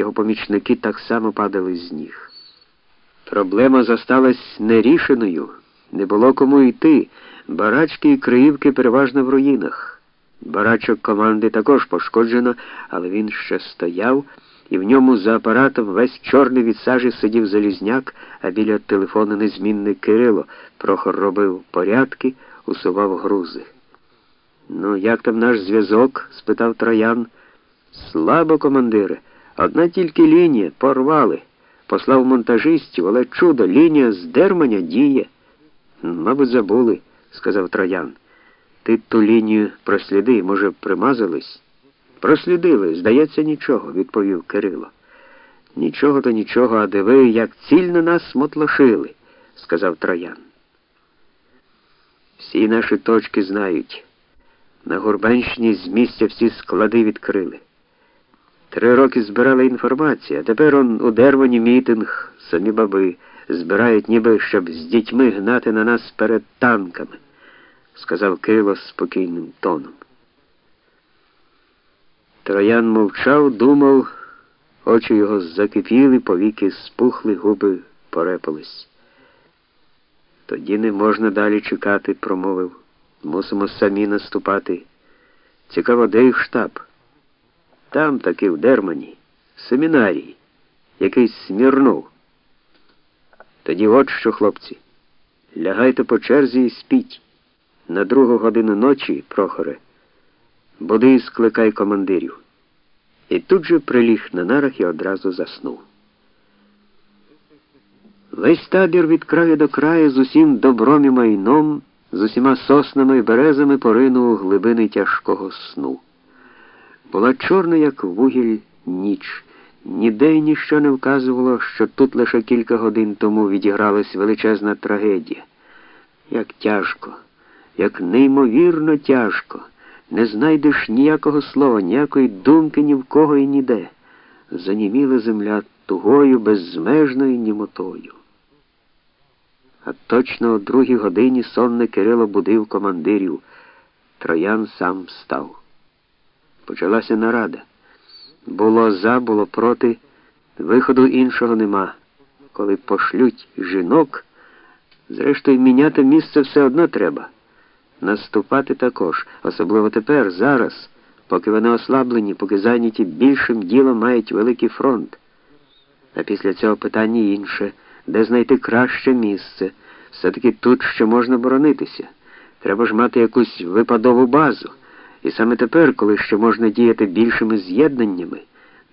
його помічники так само падали з ніг. Проблема зосталась нерішеною, не було кому йти. Барачки і криївки переважно в руїнах. Барачок команди також пошкоджено, але він ще стояв, і в ньому за апаратом весь чорний від сажі сидів Залізняк, а біля телефону незмінний Кирило. Прохор робив порядки, усував грузи. Ну, як там наш зв'язок? спитав троян. Слабо, командире. Одна тільки лінія, порвали. Послав монтажистів, але чудо, лінія з дерманя діє. Мабуть, забули, сказав троян. Ти ту лінію просліди, може, примазались? Прослідили, здається, нічого, відповів Кирило. Нічого то нічого, а диви, як цільно нас мотлошили, сказав троян. Всі наші точки знають. На Гурбенщині з місця всі склади відкрили. Три роки збирали інформацію, а тепер он у дервані мітинг, самі баби, збирають, ніби щоб з дітьми гнати на нас перед танками, сказав Кирило спокійним тоном. Троян мовчав, думав, очі його закипіли, повіки спухли, губи порепались. Тоді не можна далі чекати, промовив. Мусимо самі наступати. Цікаво, де їх штаб? Там таки в Дермані, семінарії, якийсь Смірнов. Тоді от що, хлопці, лягайте по черзі і спіть. На другу годину ночі, Прохоре, буди і скликай командирів. І тут же приліг на нарах і одразу заснув. Весь табір від краю до краю з усім добром і майном, з усіма соснами і березами поринув у глибини тяжкого сну. Була чорна, як вугіль, ніч. Ніде й ніщо не вказувало, що тут лише кілька годин тому відігралась величезна трагедія. Як тяжко, як неймовірно тяжко. Не знайдеш ніякого слова, ніякої думки ні в кого і ніде. Заніміла земля тугою, безмежною німотою. А точно о другій годині сонне Кирило будив командирів. Троян сам став. Почалася нарада. Було за, було проти, виходу іншого нема. Коли пошлють жінок, зрештою міняти місце все одно треба. Наступати також, особливо тепер, зараз, поки вони ослаблені, поки зайняті більшим ділом мають великий фронт. А після цього питання інше, де знайти краще місце. Все-таки тут ще можна боронитися. Треба ж мати якусь випадову базу. І саме тепер, коли ще можна діяти більшими з'єднаннями,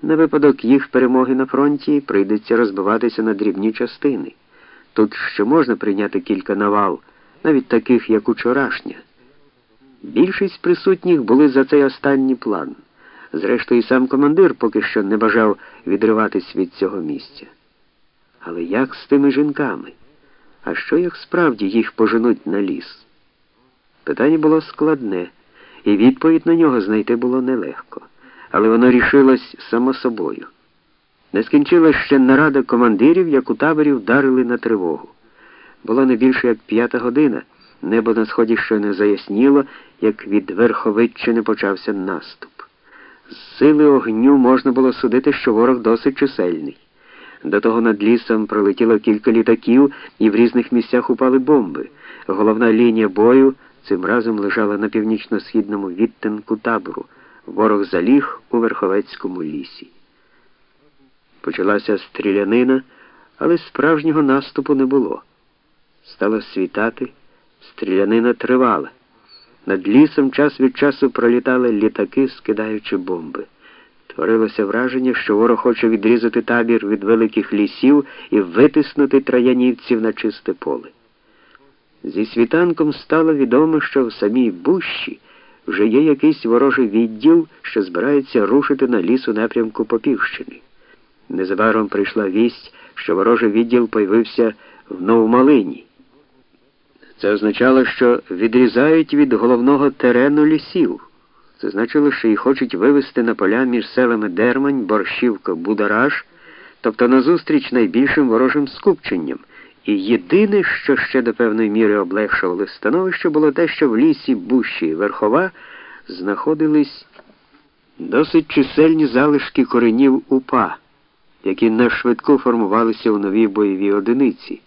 на випадок їх перемоги на фронті прийдеться розбиватися на дрібні частини. Тут ще можна прийняти кілька навал, навіть таких, як учорашня. Більшість присутніх були за цей останній план. Зрештою, сам командир поки що не бажав відриватись від цього місця. Але як з тими жінками? А що як справді їх поженуть на ліс? Питання було складне і відповідь на нього знайти було нелегко, але воно рішилось само собою. Не скінчилась ще нарада командирів, як у таборі вдарили на тривогу. Було не більше як п'ята година, небо на сході ще не заясніло, як від Верховиччини почався наступ. З сили огню можна було судити, що ворог досить чисельний. До того над лісом пролетіло кілька літаків і в різних місцях упали бомби. Головна лінія бою. Цим разом лежала на північно-східному відтинку табору. Ворог заліг у Верховецькому лісі. Почалася стрілянина, але справжнього наступу не було. Стало світати, стрілянина тривала. Над лісом час від часу пролітали літаки, скидаючи бомби. Творилося враження, що ворог хоче відрізати табір від великих лісів і витиснути троянівців на чисте поле. Зі світанком стало відомо, що в самій Бущі вже є якийсь ворожий відділ, що збирається рушити на ліс у напрямку Попівщини. Незабаром прийшла вість, що ворожий відділ появився в Новомалині. Це означало, що відрізають від головного терену лісів. Це значило, що їх хочуть вивести на поля між селами Дермань, Борщівка, Будараж, тобто назустріч найбільшим ворожим скупченням. І єдине, що ще до певної міри облегшувало становище, було те, що в лісі Бущі і Верхова знаходились досить чисельні залишки коренів упа. які нашвидку формувалися у нові бойові одиниці.